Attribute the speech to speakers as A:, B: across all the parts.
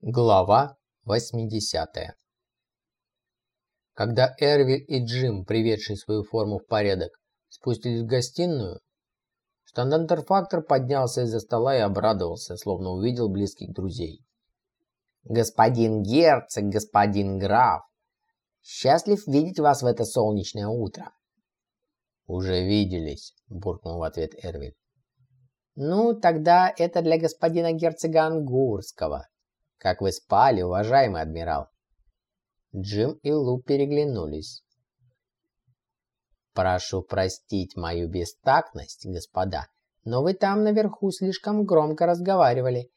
A: Глава 80 Когда Эрвиль и Джим, приведшие свою форму в порядок, спустились в гостиную, штандартерфактор поднялся из-за стола и обрадовался, словно увидел близких друзей. «Господин герцог, господин граф, счастлив видеть вас в это солнечное утро!» «Уже виделись», – буркнул в ответ Эрвиль. «Ну, тогда это для господина герцога Ангурского», «Как вы спали, уважаемый адмирал?» Джим и Лу переглянулись. «Прошу простить мою бестактность, господа, но вы там наверху слишком громко разговаривали,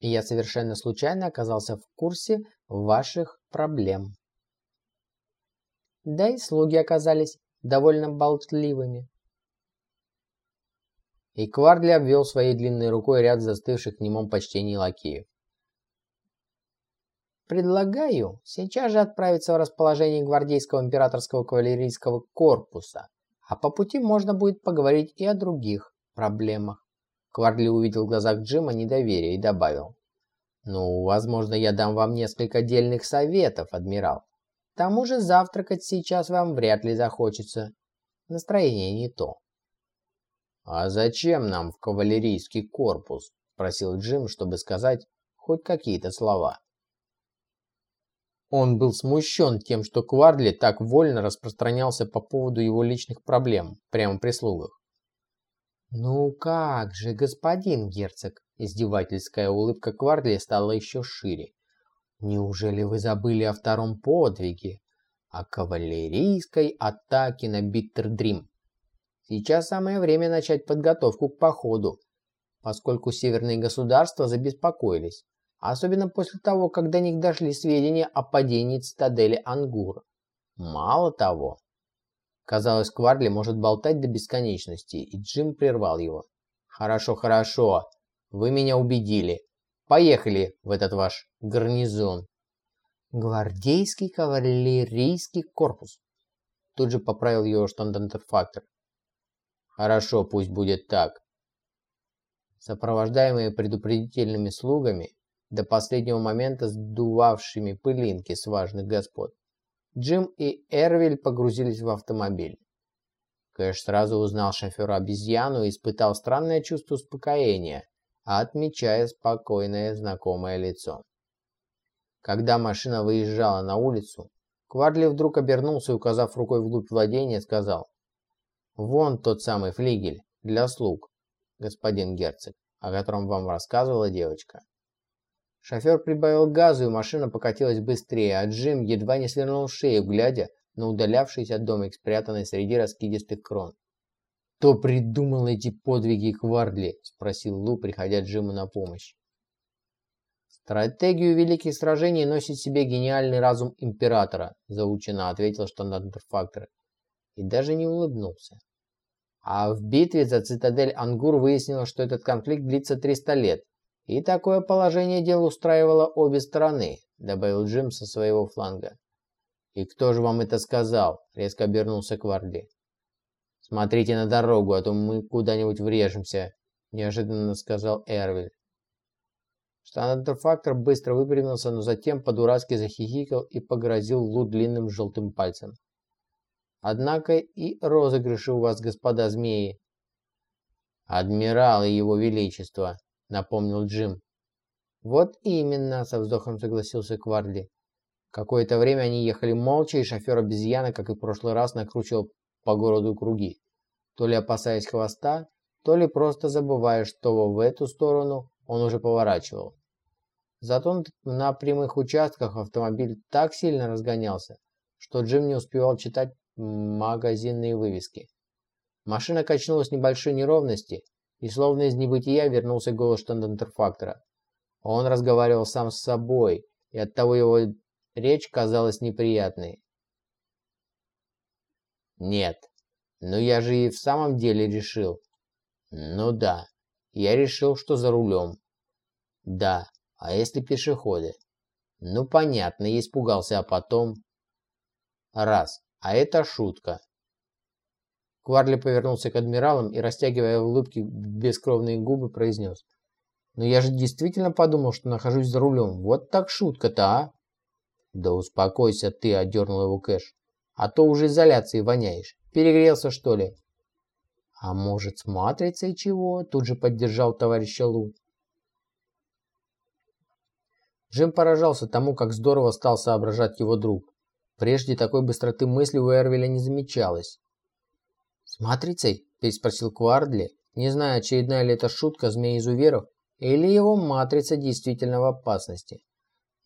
A: и я совершенно случайно оказался в курсе ваших проблем». Да и слуги оказались довольно болтливыми. И Квардли обвел своей длинной рукой ряд застывших в немом почтении лакеев. Предлагаю сейчас же отправиться в расположение гвардейского императорского кавалерийского корпуса, а по пути можно будет поговорить и о других проблемах. Кварли увидел в глазах Джима недоверие и добавил. «Ну, возможно, я дам вам несколько дельных советов, адмирал. К тому же завтракать сейчас вам вряд ли захочется. Настроение не то». «А зачем нам в кавалерийский корпус?» – спросил Джим, чтобы сказать хоть какие-то слова. Он был смущен тем, что Квардли так вольно распространялся по поводу его личных проблем, прямо при слугах. «Ну как же, господин герцог!» Издевательская улыбка Квардли стала еще шире. «Неужели вы забыли о втором подвиге? О кавалерийской атаке на Биттердрим? Сейчас самое время начать подготовку к походу, поскольку северные государства забеспокоились особенно после того, как до них дошли сведения о падении цитадели Ангур. Мало того, казалось, Кварли может болтать до бесконечности, и Джим прервал его. «Хорошо, хорошо, вы меня убедили. Поехали в этот ваш гарнизон». «Гвардейский кавалерийский корпус», тут же поправил его штандантерфактор. «Хорошо, пусть будет так». Сопровождаемые предупредительными слугами, до последнего момента сдувавшими пылинки с важных господ. Джим и Эрвиль погрузились в автомобиль. Кэш сразу узнал шофера-обезьяну и испытал странное чувство успокоения, отмечая спокойное знакомое лицо. Когда машина выезжала на улицу, Кварли вдруг обернулся и, указав рукой вглубь владения, сказал «Вон тот самый флигель для слуг, господин герцог, о котором вам рассказывала девочка». Шофер прибавил газу, и машина покатилась быстрее, а Джим едва не свернул шею, глядя на удалявшийся домик, спрятанный среди раскидистых крон. «Кто придумал эти подвиги Квардли?» – спросил Лу, приходя Джиму на помощь. «Стратегию великих сражений носит в себе гениальный разум Императора», – заучено ответил штандарт-фактор. И даже не улыбнулся. А в битве за цитадель Ангур выяснилось, что этот конфликт длится 300 лет, и такое положение дел устраивало обе стороны, добавил Джим со своего фланга. «И кто же вам это сказал?» – резко обернулся к Варди. «Смотрите на дорогу, а то мы куда-нибудь врежемся», – неожиданно сказал Эрвиль. Штандарт-фактор быстро выпрямился, но затем по-дурацки захихикал и погрозил Лу длинным желтым пальцем. «Однако и розыгрыши у вас, господа змеи». «Адмирал и его величество», напомнил Джим. «Вот именно», — со вздохом согласился Кварли. Какое-то время они ехали молча, и шофер обезьяны, как и в прошлый раз, накручивал по городу круги, то ли опасаясь хвоста, то ли просто забывая, что в эту сторону он уже поворачивал. Зато на прямых участках автомобиль так сильно разгонялся, что Джим не успевал читать магазинные вывески. Машина качнулась небольшой неровности, и словно из небытия вернулся голос штандантерфактора. Он разговаривал сам с собой, и оттого его речь казалась неприятной. «Нет, но я же и в самом деле решил». «Ну да, я решил, что за рулем». «Да, а если пешеходы?» «Ну понятно, я испугался, а потом...» «Раз, а это шутка. Кварли повернулся к адмиралам и, растягивая улыбки бескровные губы, произнес. Но я же действительно подумал, что нахожусь за рулем. Вот так шутка-то, а? Да успокойся ты, отдернул его Кэш. А то уже изоляцией воняешь. Перегрелся, что ли? А может, с матрицей чего? Тут же поддержал товарища Лу. Джим поражался тому, как здорово стал соображать его друг. Прежде такой быстроты мысли у Эрвеля не замечалось. «С матрицей?» – переспросил Квардли, не зная, очередная ли это шутка змеи-изуверов или его матрица действительно в опасности.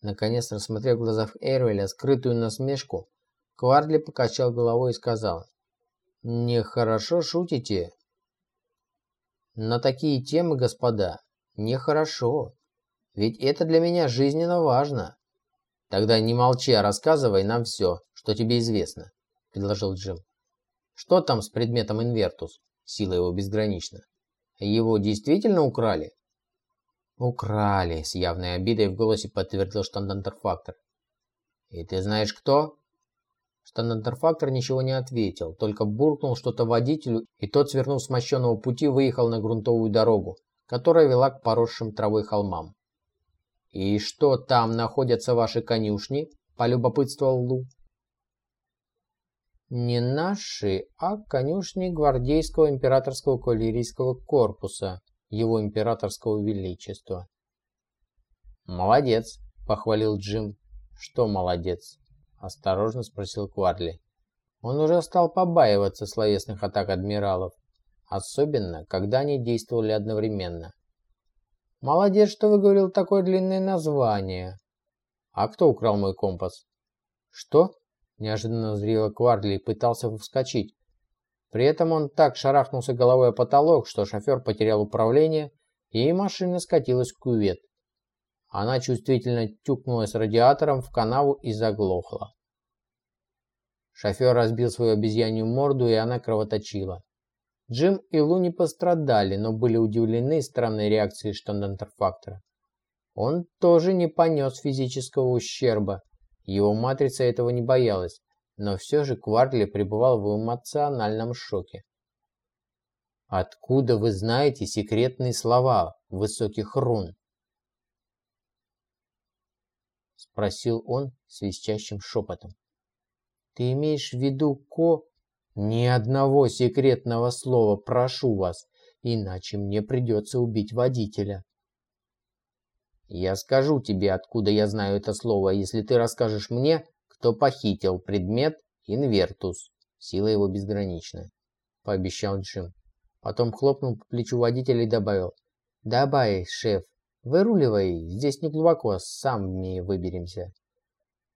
A: Наконец, рассмотрев в глазах Эрвеля скрытую насмешку, Квардли покачал головой и сказал, «Нехорошо шутите». «На такие темы, господа, нехорошо. Ведь это для меня жизненно важно». «Тогда не молчи, а рассказывай нам все, что тебе известно», – предложил Джим. «Что там с предметом Инвертус? Сила его безгранична. Его действительно украли?» «Украли», – с явной обидой в голосе подтвердил штандантерфактор. «И ты знаешь кто?» Штандантерфактор ничего не ответил, только буркнул что-то водителю, и тот, свернув с мощенного пути, выехал на грунтовую дорогу, которая вела к поросшим травой холмам. «И что, там находятся ваши конюшни?» – полюбопытствовал Лу. «Не наши, а конюшни гвардейского императорского кавалерийского корпуса», его императорского величества. «Молодец», — похвалил Джим. «Что молодец?» — осторожно спросил Кварли. Он уже стал побаиваться словесных атак адмиралов, особенно, когда они действовали одновременно. «Молодец, что выговорил такое длинное название». «А кто украл мой компас?» «Что?» – неожиданно зрело Кварли и пытался вскочить, при этом он так шарахнулся головой о потолок, что шофер потерял управление, и машина скатилась в кювет. Она чувствительно тюкнулась радиатором в канаву и заглохла. Шофер разбил свою обезьянью морду, и она кровоточила. Джим и Лу не пострадали, но были удивлены странной реакцией штандантерфактора. Он тоже не понес физического ущерба. Его матрица этого не боялась но все же Квартли пребывал в эмоциональном шоке. «Откуда вы знаете секретные слова высоких рун?» Спросил он свистящим шепотом. «Ты имеешь в виду ко...» «Ни одного секретного слова, прошу вас, иначе мне придется убить водителя». «Я скажу тебе, откуда я знаю это слово, если ты расскажешь мне, кто похитил предмет Инвертус. Сила его безгранична, пообещал Джим. Потом хлопнул по плечу водителя и добавил. Давай, шеф, выруливай, здесь не глубоко, сами выберемся.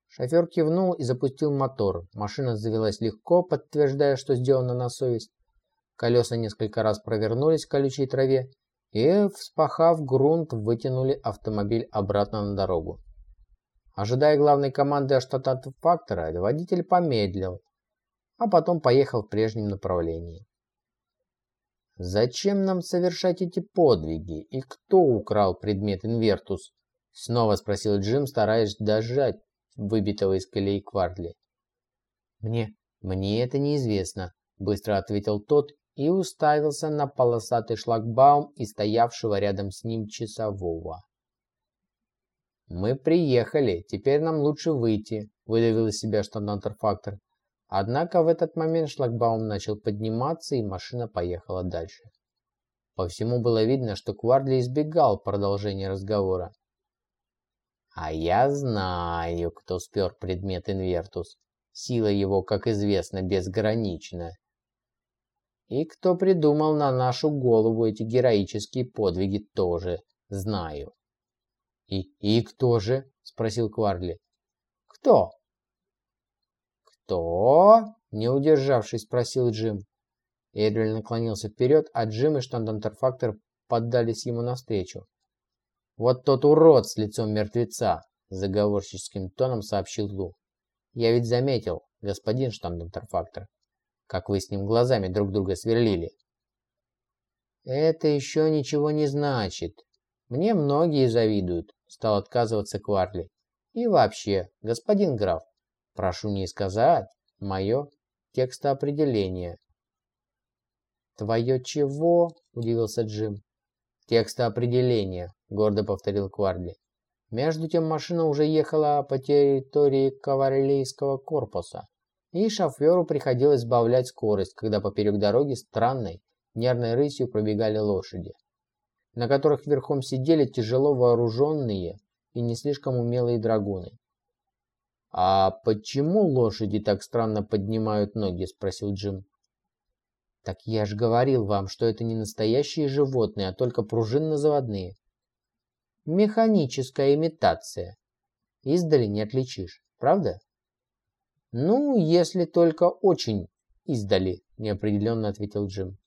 A: Шофер кивнул и запустил мотор. Машина завелась легко, подтверждая, что сделано на совесть. Колеса несколько раз провернулись в колючей траве и, вспахав грунт, вытянули автомобиль обратно на дорогу. Ожидая главной команды фактора, водитель помедлил, а потом поехал в прежнем направлении. «Зачем нам совершать эти подвиги? И кто украл предмет Инвертус?» Снова спросил Джим, стараясь дожать выбитого из колеи Квартли. «Мне, мне это неизвестно», — быстро ответил тот и уставился на полосатый шлагбаум и стоявшего рядом с ним часового. «Мы приехали, теперь нам лучше выйти», – выдавил из себя штандантерфактор. Однако в этот момент шлагбаум начал подниматься, и машина поехала дальше. По всему было видно, что Квардли избегал продолжения разговора. «А я знаю, кто спер предмет Инвертус. Сила его, как известно, безгранична. И кто придумал на нашу голову эти героические подвиги, тоже знаю». «И, и кто же?» – спросил Кварли. «Кто?» «Кто?» – не удержавшись, спросил Джим. Эдриэль наклонился вперед, а Джим и штандантерфактор поддались ему навстречу. «Вот тот урод с лицом мертвеца!» – заговорческим тоном сообщил Лу. «Я ведь заметил, господин штандантерфактор, как вы с ним глазами друг друга сверлили». «Это еще ничего не значит. Мне многие завидуют стал отказываться Кварли. И вообще, господин граф, прошу не сказать мое текстоопределение. Твое чего? Удивился Джим. Текстоопределение, гордо повторил Кварли. Между тем машина уже ехала по территории кавалерийского корпуса, и шоферу приходилось сбавлять скорость, когда поперек дороги странной, нервной рысью пробегали лошади, на которых верхом сидели тяжело вооруженные и не слишком умелые драгуны. «А почему лошади так странно поднимают ноги?» – спросил Джим. «Так я же говорил вам, что это не настоящие животные, а только пружинно-заводные. Механическая имитация. Издали не отличишь, правда?» «Ну, если только очень издали», – неопределенно ответил Джим.